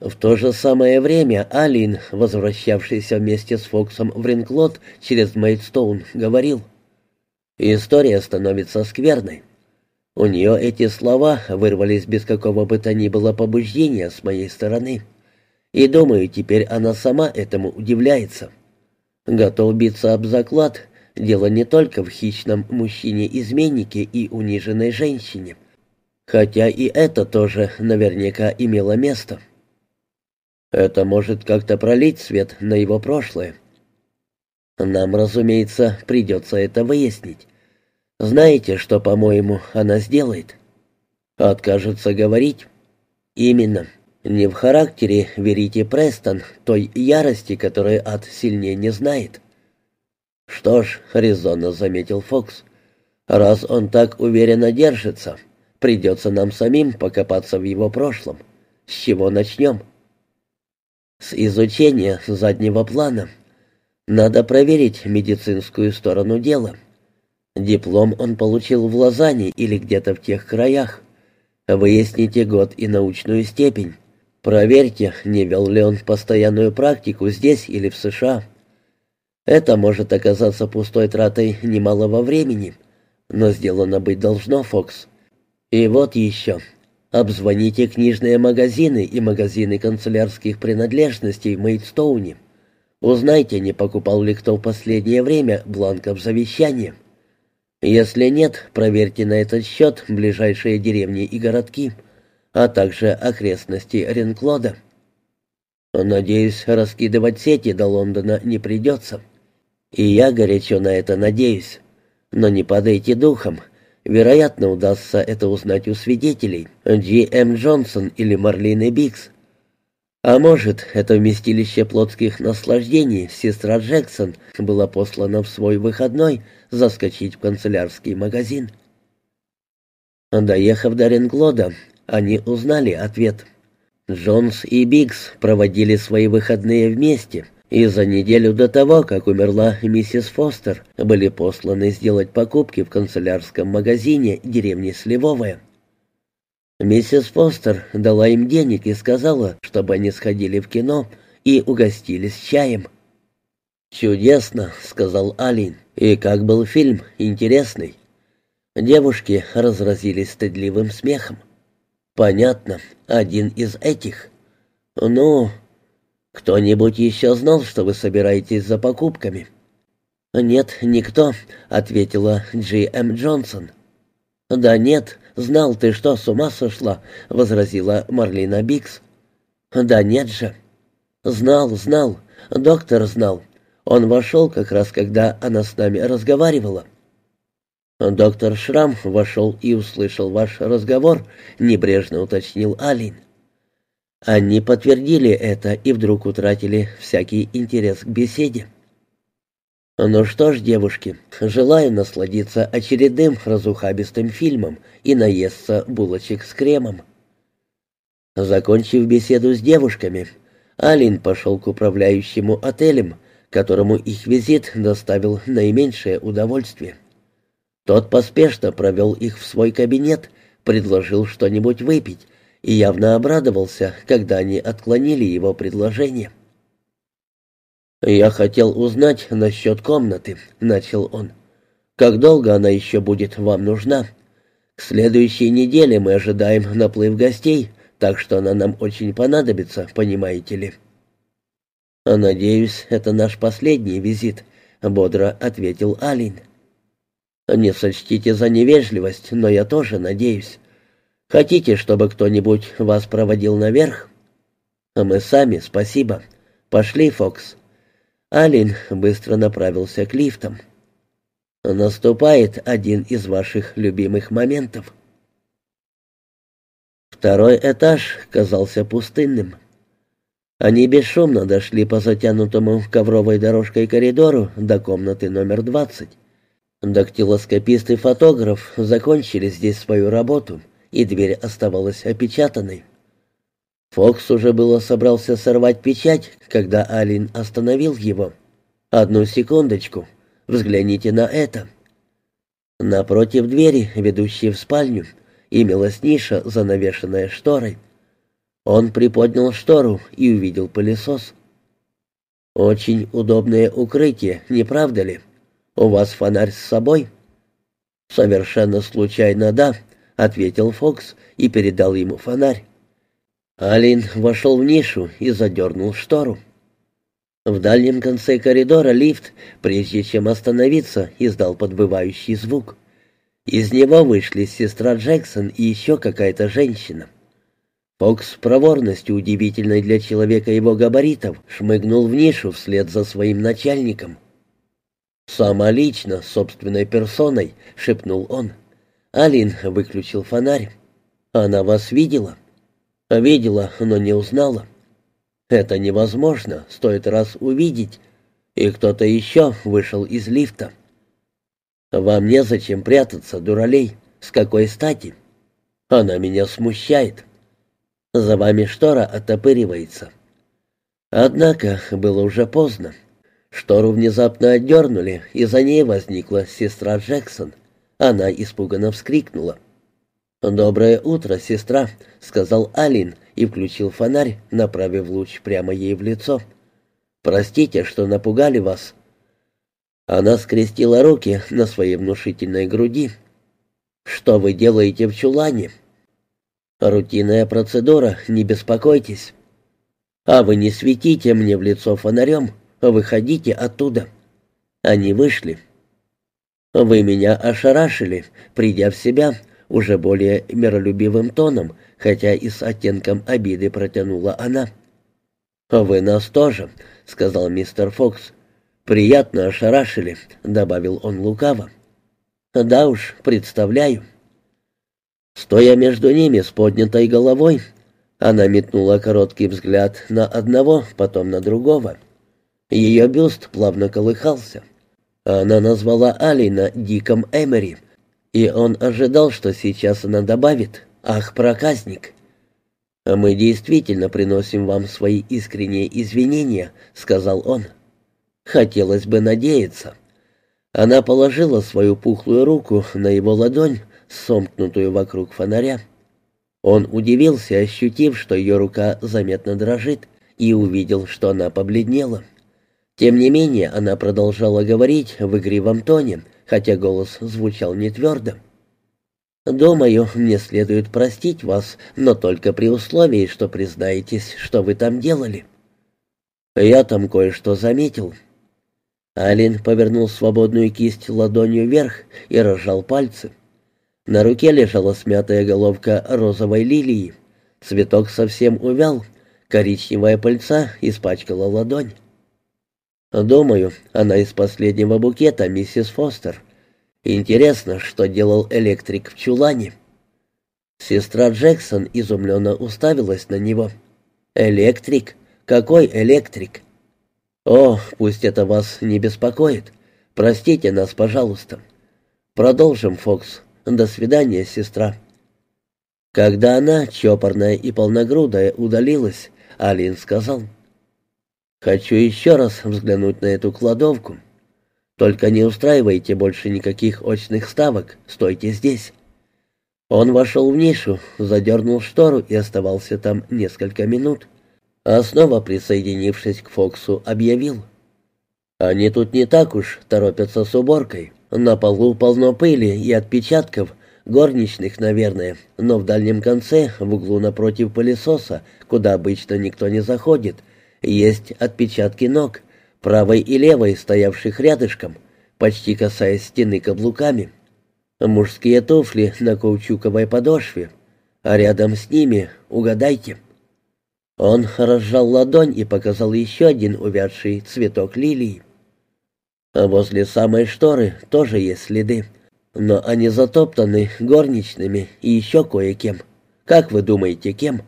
В то же самое время Алин, возвращавшийся вместе с Фоксом в Ринклот через Мейдстоун, говорил, «История становится скверной. У нее эти слова вырвались без какого бы то ни было побуждения с моей стороны. И думаю, теперь она сама этому удивляется. Готов биться об заклад, дело не только в хищном мужчине-изменнике и униженной женщине. Хотя и это тоже наверняка имело место». Это может как-то пролить свет на его прошлое. Нам, разумеется, придется это выяснить. Знаете, что, по-моему, она сделает? Откажется говорить? Именно. Не в характере Верите Престон, той ярости, которой ад сильнее не знает. Что ж, резонно заметил Фокс, раз он так уверенно держится, придется нам самим покопаться в его прошлом. С чего начнем? — с изучения заднего плана. Надо проверить медицинскую сторону дела. Диплом он получил в Лозанне или где-то в тех краях. Выясните год и научную степень. Проверьте, не вел ли он постоянную практику здесь или в США. Это может оказаться пустой тратой немалого времени, но сделано быть должно, Фокс. И вот еще. Обзвоните книжные магазины и магазины канцелярских принадлежностей в Мейдстоуне. Узнайте, не покупал ли кто в последнее время бланков завещания. Если нет, проверьте на этот счет ближайшие деревни и городки, а также окрестности Ренклода. Надеюсь, раскидывать сети до Лондона не придется. И я горячо на это надеюсь. Но не падайте духом, Вероятно, удастся это узнать у свидетелей, Джи М. Джонсон или Марлины Бикс. А может, это вместилище плотских наслаждений сестра Джексон была послана в свой выходной заскочить в канцелярский магазин. Доехав до Ренглода, они узнали ответ. Джонс и Бикс проводили свои выходные вместе — и за неделю до того, как умерла миссис Фостер, были посланы сделать покупки в канцелярском магазине деревни Сливовая. Миссис Фостер дала им денег и сказала, чтобы они сходили в кино и угостились чаем. «Чудесно», — сказал Алин. «И как был фильм? Интересный». Девушки разразились стыдливым смехом. «Понятно, один из этих». «Ну, «Кто-нибудь еще знал, что вы собираетесь за покупками?» «Нет, никто», — ответила Джи М. Джонсон. «Да нет, знал ты что, с ума сошла», — возразила Марлина Бикс. «Да нет же». «Знал, знал, доктор знал. Он вошел как раз, когда она с нами разговаривала». «Доктор Шрам вошел и услышал ваш разговор», — небрежно уточнил Алин. Они подтвердили это и вдруг утратили всякий интерес к беседе. Ну что ж, девушки, желаю насладиться очередным разухабистым фильмом и наесться булочек с кремом. Закончив беседу с девушками, Алин пошел к управляющему отелем, которому их визит доставил наименьшее удовольствие. Тот поспешно провел их в свой кабинет, предложил что-нибудь выпить и явно обрадовался, когда они отклонили его предложение. «Я хотел узнать насчет комнаты», — начал он. «Как долго она еще будет вам нужна? К следующей неделе мы ожидаем наплыв гостей, так что она нам очень понадобится, понимаете ли». «Надеюсь, это наш последний визит», — бодро ответил Алин. «Не сочтите за невежливость, но я тоже надеюсь. Хотите, чтобы кто-нибудь вас проводил наверх? А мы сами, спасибо. Пошли, Фокс. Алин быстро направился к лифтам. Наступает один из ваших любимых моментов. Второй этаж казался пустынным. Они бесшумно дошли по затянутому ковровой дорожкой коридору до комнаты номер двадцать. Дактилоскопист и фотограф закончили здесь свою работу — и дверь оставалась опечатанной. Фокс уже было собрался сорвать печать, когда Алин остановил его. «Одну секундочку. Взгляните на это». Напротив двери, ведущей в спальню, имелась ниша, занавешенная шторой. Он приподнял штору и увидел пылесос. «Очень удобное укрытие, не правда ли? У вас фонарь с собой?» «Совершенно случайно, да», — ответил Фокс и передал ему фонарь. Алин вошел в нишу и задернул штору. В дальнем конце коридора лифт, прежде чем остановиться, издал подбывающий звук. Из него вышли сестра Джексон и еще какая-то женщина. Фокс с проворностью, удивительной для человека его габаритов, шмыгнул в нишу вслед за своим начальником. «Сама лично, собственной персоной», — шепнул он. Алин выключил фонарь. «Она вас видела?» «Видела, но не узнала». «Это невозможно, стоит раз увидеть». И кто-то еще вышел из лифта. «Вам незачем прятаться, дуралей. С какой стати?» «Она меня смущает». «За вами штора оттопыривается». Однако было уже поздно. Штору внезапно отдернули, и за ней возникла сестра Джексон. Она испуганно вскрикнула. «Доброе утро, сестра», — сказал Алин и включил фонарь, направив луч прямо ей в лицо. «Простите, что напугали вас». Она скрестила руки на своей внушительной груди. «Что вы делаете в чулане?» «Рутинная процедура, не беспокойтесь». «А вы не светите мне в лицо фонарем, выходите оттуда». Они вышли. «Вы меня ошарашили, придя в себя», уже более миролюбивым тоном, хотя и с оттенком обиды протянула она. «Вы нас тоже», — сказал мистер Фокс. «Приятно ошарашили», — добавил он лукаво. «Да уж, представляю». Стоя между ними с поднятой головой, она метнула короткий взгляд на одного, потом на другого. Ее бюст плавно колыхался. Она назвала Алина Диком Эмери — и он ожидал, что сейчас она добавит «Ах, проказник!» «Мы действительно приносим вам свои искренние извинения», — сказал он. «Хотелось бы надеяться». Она положила свою пухлую руку на его ладонь, сомкнутую вокруг фонаря. Он удивился, ощутив, что ее рука заметно дрожит, и увидел, что она побледнела. Тем не менее, она продолжала говорить в игривом тоне — хотя голос звучал не твердо. «Думаю, мне следует простить вас, но только при условии, что признаетесь, что вы там делали». «Я там кое-что заметил». Алин повернул свободную кисть ладонью вверх и разжал пальцы. На руке лежала смятая головка розовой лилии. Цветок совсем увял, коричневая пыльца испачкала ладонь. Думаю, она из последнего букета, миссис Фостер. Интересно, что делал электрик в чулане. Сестра Джексон изумленно уставилась на него. «Электрик? Какой электрик?» «О, пусть это вас не беспокоит. Простите нас, пожалуйста. Продолжим, Фокс. До свидания, сестра». Когда она, чопорная и полногрудая, удалилась, Алин сказал... Хочу еще раз взглянуть на эту кладовку. Только не устраивайте больше никаких очных ставок, стойте здесь». Он вошел в нишу, задернул штору и оставался там несколько минут. А снова, присоединившись к Фоксу, объявил. «Они тут не так уж торопятся с уборкой. На полу полно пыли и отпечатков, горничных, наверное, но в дальнем конце, в углу напротив пылесоса, куда обычно никто не заходит, есть отпечатки ног, правой и левой, стоявших рядышком, почти касаясь стены каблуками. Мужские туфли на каучуковой подошве, а рядом с ними, угадайте. Он разжал ладонь и показал еще один увядший цветок лилии. Возле самой шторы тоже есть следы, но они затоптаны горничными и еще кое-кем. Как вы думаете, кем?»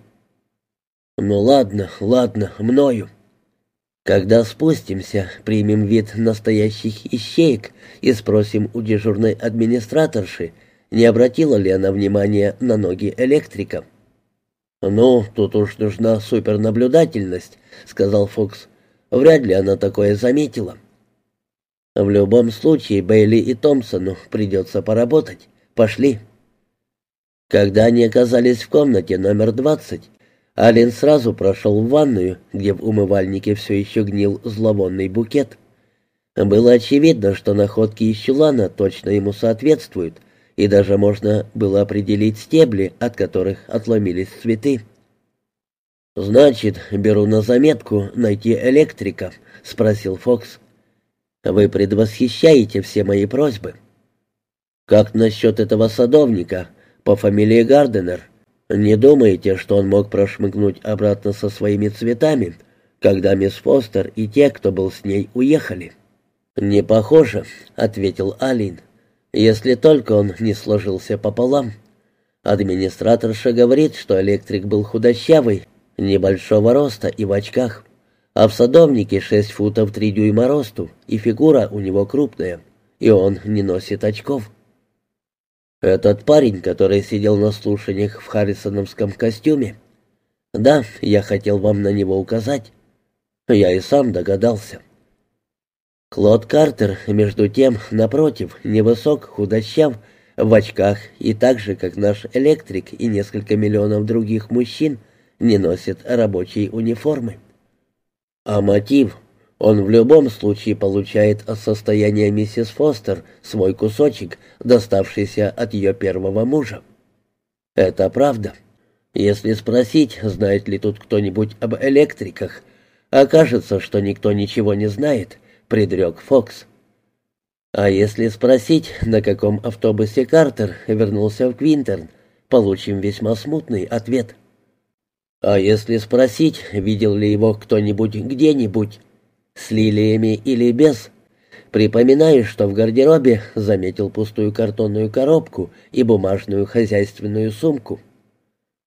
«Ну ладно, ладно, мною». Когда спустимся, примем вид настоящих ищеек и спросим у дежурной администраторши, не обратила ли она внимания на ноги электрика. «Ну, тут уж нужна супернаблюдательность», — сказал Фокс. «Вряд ли она такое заметила». «В любом случае, Бейли и Томпсону придется поработать. Пошли». Когда они оказались в комнате номер двадцать, Ален сразу прошел в ванную, где в умывальнике все еще гнил зловонный букет. Было очевидно, что находки из чулана точно ему соответствуют, и даже можно было определить стебли, от которых отломились цветы. «Значит, беру на заметку найти электрика», — спросил Фокс. «Вы предвосхищаете все мои просьбы». «Как насчет этого садовника по фамилии Гарденер? Не думаете, что он мог прошмыгнуть обратно со своими цветами, когда мисс Фостер и те, кто был с ней, уехали?» «Не похоже», — ответил Алин, — «если только он не сложился пополам». Администраторша говорит, что электрик был худощавый, небольшого роста и в очках, а в садовнике шесть футов три дюйма росту, и фигура у него крупная, и он не носит очков. Этот парень, который сидел на слушаниях в Харрисоновском костюме. Да, я хотел вам на него указать. Я и сам догадался. Клод Картер, между тем, напротив, невысок, худощав, в очках и так же, как наш электрик и несколько миллионов других мужчин, не носит рабочей униформы. А мотив? Он в любом случае получает от состояния миссис Фостер свой кусочек, доставшийся от ее первого мужа. Это правда. Если спросить, знает ли тут кто-нибудь об электриках, окажется, что никто ничего не знает, предрек Фокс. А если спросить, на каком автобусе Картер вернулся в Квинтерн, получим весьма смутный ответ. А если спросить, видел ли его кто-нибудь где-нибудь, с лилиями или без, припоминаю, что в гардеробе заметил пустую картонную коробку и бумажную хозяйственную сумку.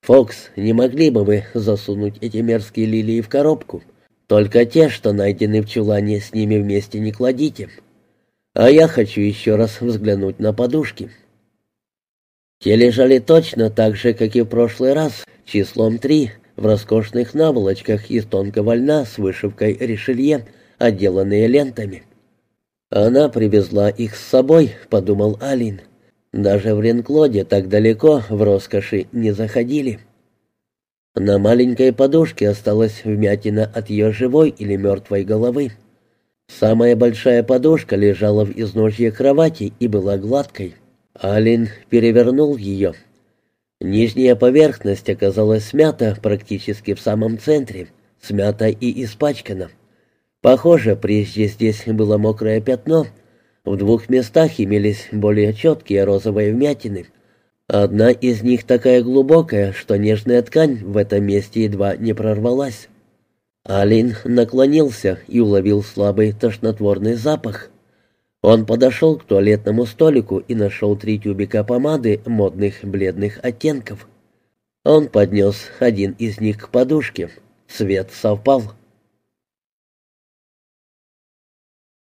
«Фокс, не могли бы вы засунуть эти мерзкие лилии в коробку? Только те, что найдены в чулане, с ними вместе не кладите. А я хочу еще раз взглянуть на подушки». Те лежали точно так же, как и в прошлый раз, числом три, в роскошных наволочках из тонкого льна с вышивкой решелье, отделанные лентами. «Она привезла их с собой», — подумал Алин. «Даже в Ренклоде так далеко в роскоши не заходили». На маленькой подушке осталась вмятина от ее живой или мертвой головы. Самая большая подушка лежала в изножье кровати и была гладкой. Алин перевернул ее. Нижняя поверхность оказалась смята практически в самом центре, смята и испачкана. Похоже, прежде здесь было мокрое пятно. В двух местах имелись более четкие розовые вмятины. Одна из них такая глубокая, что нежная ткань в этом месте едва не прорвалась. Алин наклонился и уловил слабый тошнотворный запах. Он подошел к туалетному столику и нашел три тюбика помады модных бледных оттенков. Он поднес один из них к подушке. Цвет совпал.